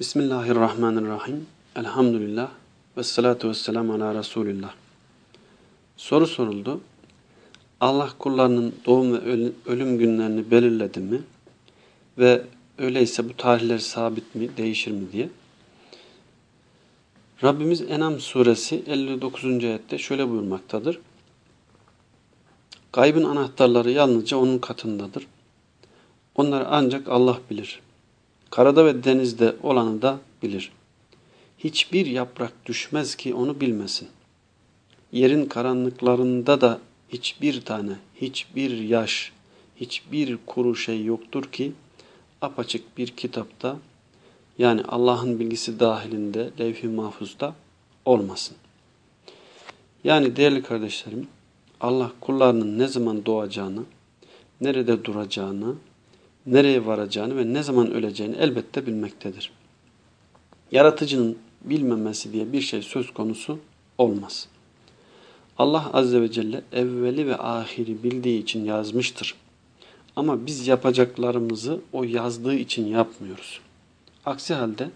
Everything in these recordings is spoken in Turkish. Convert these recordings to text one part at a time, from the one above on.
Bismillahirrahmanirrahim. Elhamdülillah. Ve salatu ve selamu ala Resulillah. Soru soruldu. Allah kullarının doğum ve ölüm günlerini belirledi mi? Ve öyleyse bu tarihler sabit mi, değişir mi diye. Rabbimiz Enam suresi 59. ayette şöyle buyurmaktadır. Gaybın anahtarları yalnızca onun katındadır. Onları ancak Allah bilir. Karada ve denizde olanı da bilir. Hiçbir yaprak düşmez ki onu bilmesin. Yerin karanlıklarında da hiçbir tane, hiçbir yaş, hiçbir kuru şey yoktur ki apaçık bir kitapta yani Allah'ın bilgisi dahilinde levh-i mahfuzda olmasın. Yani değerli kardeşlerim Allah kullarının ne zaman doğacağını, nerede duracağını, nereye varacağını ve ne zaman öleceğini elbette bilmektedir. Yaratıcının bilmemesi diye bir şey söz konusu olmaz. Allah Azze ve Celle evveli ve ahiri bildiği için yazmıştır. Ama biz yapacaklarımızı o yazdığı için yapmıyoruz. Aksi halde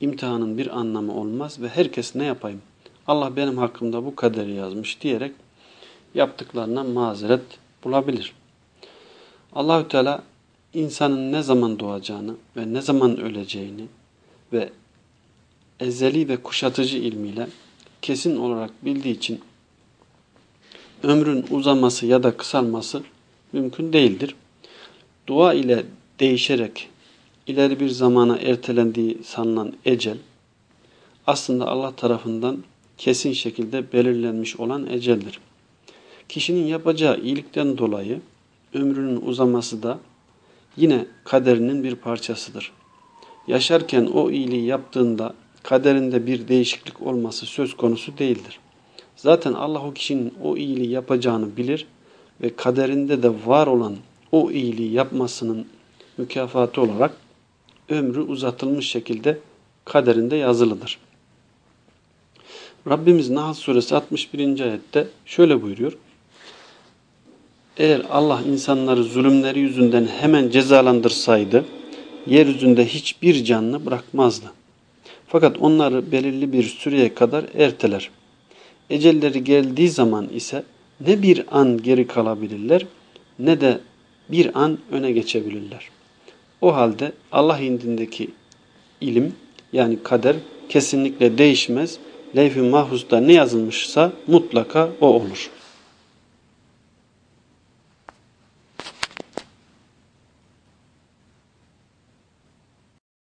imtihanın bir anlamı olmaz ve herkes ne yapayım? Allah benim hakkımda bu kaderi yazmış diyerek yaptıklarına mazeret bulabilir. Allahü Teala insanın ne zaman doğacağını ve ne zaman öleceğini ve ezeli ve kuşatıcı ilmiyle kesin olarak bildiği için ömrün uzaması ya da kısalması mümkün değildir. Dua ile değişerek ileri bir zamana ertelendiği sanılan ecel aslında Allah tarafından kesin şekilde belirlenmiş olan eceldir. Kişinin yapacağı iyilikten dolayı ömrünün uzaması da yine kaderinin bir parçasıdır. Yaşarken o iyiliği yaptığında kaderinde bir değişiklik olması söz konusu değildir. Zaten Allah o kişinin o iyiliği yapacağını bilir ve kaderinde de var olan o iyiliği yapmasının mükafatı olarak ömrü uzatılmış şekilde kaderinde yazılıdır. Rabbimiz Nahl suresi 61. ayette şöyle buyuruyor. Eğer Allah insanları zulümleri yüzünden hemen cezalandırsaydı, yeryüzünde hiçbir canlı bırakmazdı. Fakat onları belirli bir süreye kadar erteler. Ecelleri geldiği zaman ise ne bir an geri kalabilirler ne de bir an öne geçebilirler. O halde Allah indindeki ilim yani kader kesinlikle değişmez. Levh-i mahfuzda ne yazılmışsa mutlaka o olur.